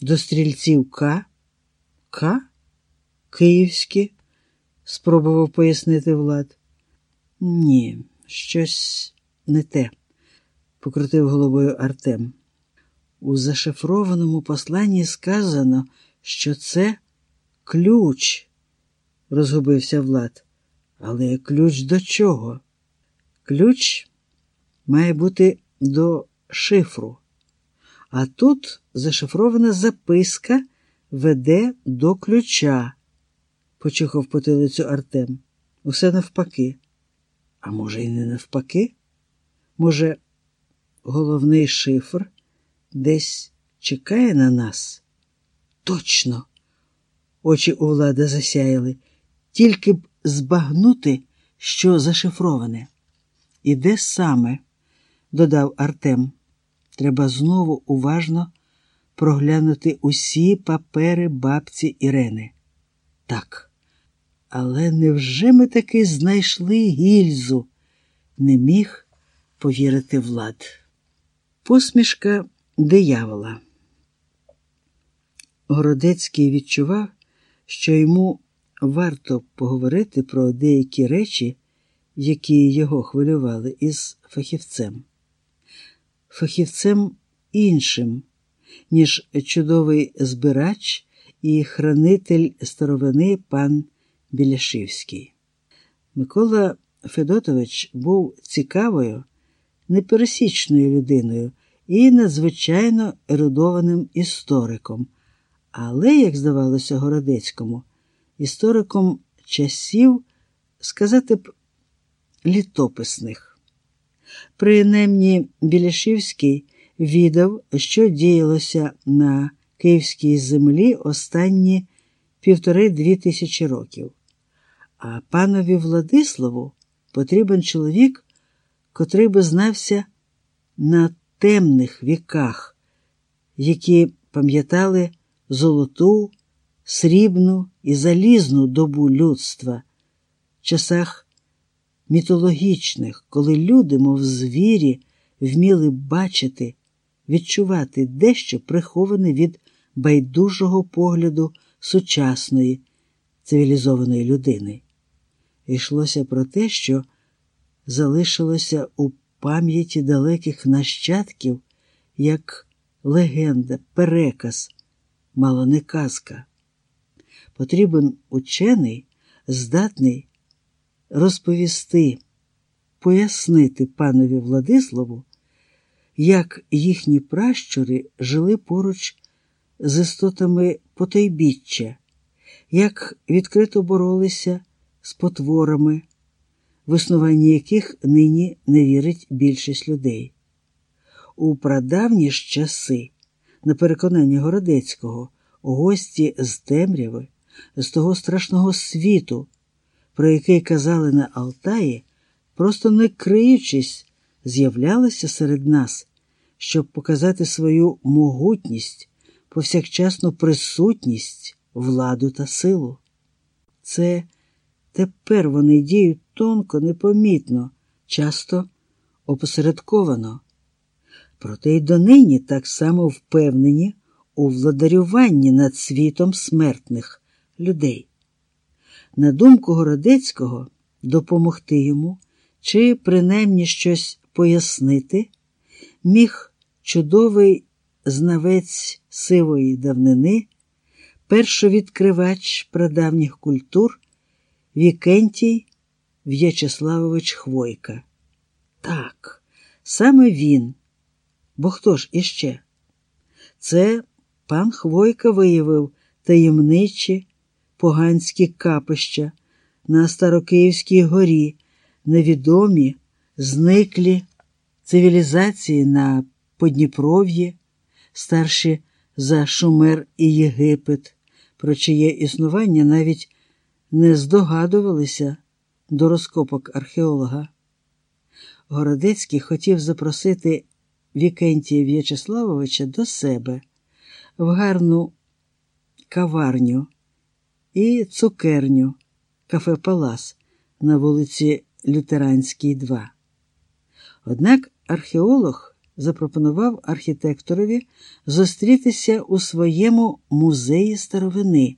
До стрільців К? К? Київські? спробував пояснити Влад. Ні, щось не те, покрутив головою Артем. У зашифрованому посланні сказано, що це ключ, розгубився Влад. Але ключ до чого? Ключ має бути до шифру. А тут зашифрована записка веде до ключа, почихав потилицю Артем. Усе навпаки. А може, і не навпаки? Може, головний шифр десь чекає на нас? Точно! Очі у влада засяяли, тільки б збагнути, що зашифроване. І де саме, додав Артем, треба знову уважно проглянути усі папери бабці Ірени. Так, але невже ми таки знайшли гільзу? Не міг повірити Влад. Посмішка диявола. Городецький відчував, що йому варто поговорити про деякі речі, які його хвилювали, із фахівцем. Фахівцем іншим, ніж чудовий збирач і хранитель старовини пан Біляшівський. Микола Федотович був цікавою, непересічною людиною і надзвичайно ерудованим істориком, але, як здавалося Городецькому, істориком часів, сказати б, літописних. Принаймні Біляшівський відав, що діялося на київській землі останні півтори-дві тисячі років. А панові Владиславу потрібен чоловік, котрий би знався на темних віках, які пам'ятали золоту, срібну і залізну добу людства, часах мітологічних, коли люди, мов звірі, вміли бачити, відчувати дещо приховане від байдужого погляду сучасної цивілізованої людини. Йшлося про те, що залишилося у пам'яті далеких нащадків як легенда, переказ, мало не казка. Потрібен учений, здатний розповісти, пояснити панові Владиславу, як їхні пращури жили поруч з істотами потойбіччя, як відкрито боролися з потворами, в існування яких нині не вірить більшість людей. У прадавні ж часи, на переконання Городецького, гості з темряви, з того страшного світу, про який казали на Алтаї, просто не криючись, з'являлися серед нас, щоб показати свою могутність, повсякчасну присутність, владу та силу. Це тепер вони діють тонко, непомітно, часто опосередковано. Проте й донині так само впевнені у владарюванні над світом смертних людей. На думку Городецького, допомогти йому чи принаймні щось пояснити, міг чудовий знавець сивої давнини, першовідкривач прадавніх культур Вікентій В'ячеславович Хвойка. Так, саме він. Бо хто ж іще? Це пан Хвойка виявив таємничі поганські капища на Старокиївській горі, невідомі, зниклі цивілізації на Подніпров'ї, старші за Шумер і Єгипет, про чиє існування навіть не здогадувалися до розкопок археолога. Городецький хотів запросити Вікентія В'ячеславовича до себе в гарну каварню і цукерню кафе Палас на вулиці Лютеранській, 2. Однак археолог запропонував архітекторові зустрітися у своєму музеї старовини